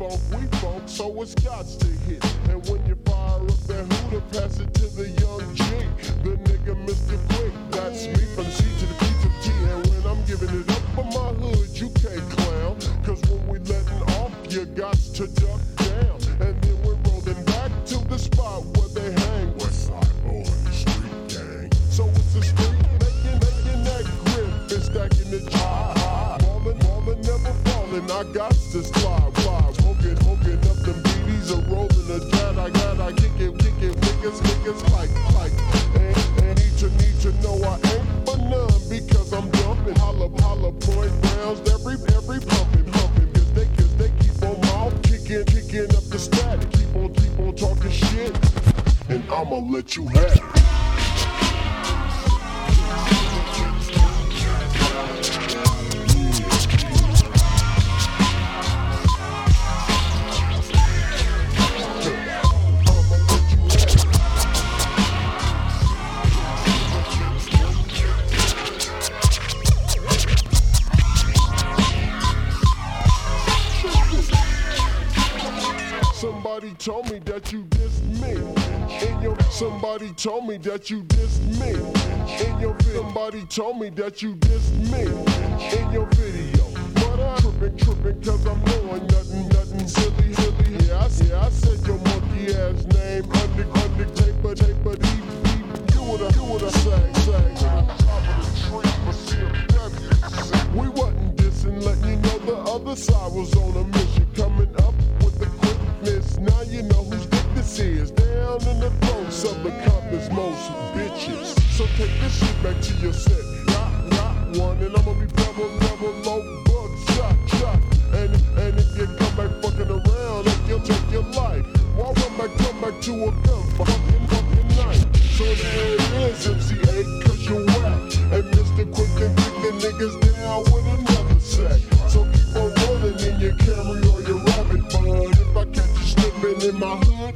funk, we funk, so it's got to hit. And when you fire up that hooter, pass it to the young G. The nigga Mr. Quik, that's me from C to the P to the G. And when I'm giving it falling. I got to slide, fly, smoking, smoking up them beaties or rolling a cat. I got, I kick it, kick it, niggas, niggas like, like. And, and need to, need to know I ain't for none because I'm dumping. Holla, holla, point rounds, every, every pumping, pumping. Cause they, cause they keep on mouth kicking, kicking up the static. Keep on, keep on talking shit. And I'ma let you have it. Somebody told me that you dissed me. Your somebody told me that you dissed me. Your vid- somebody told me that you dissed me. In your video. But I'm tripping, tripping, cause I'm doing nothing, nothing silly, silly. Yeah, I, yeah, I said your monkey ass name. Under, under, taper, taper, deep, deep. Do what I, do what I say, say. We wasn't dissing, letting you know the other side was on a mission. Coming up you know whose dick this is. Down in the throats of the Compton's, most bitches. So take this shit back to your set. Not, not one, and I'ma be double, double, low, bug, shot, shot. And, and if you come back fucking around, like you'll take your life. Why would I come back to a gun fucking, fucking night? So there it is, MC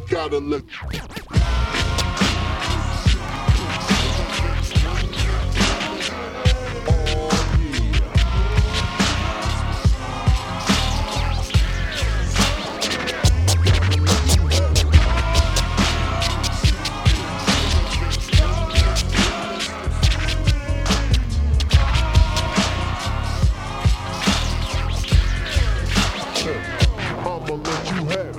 gotta look.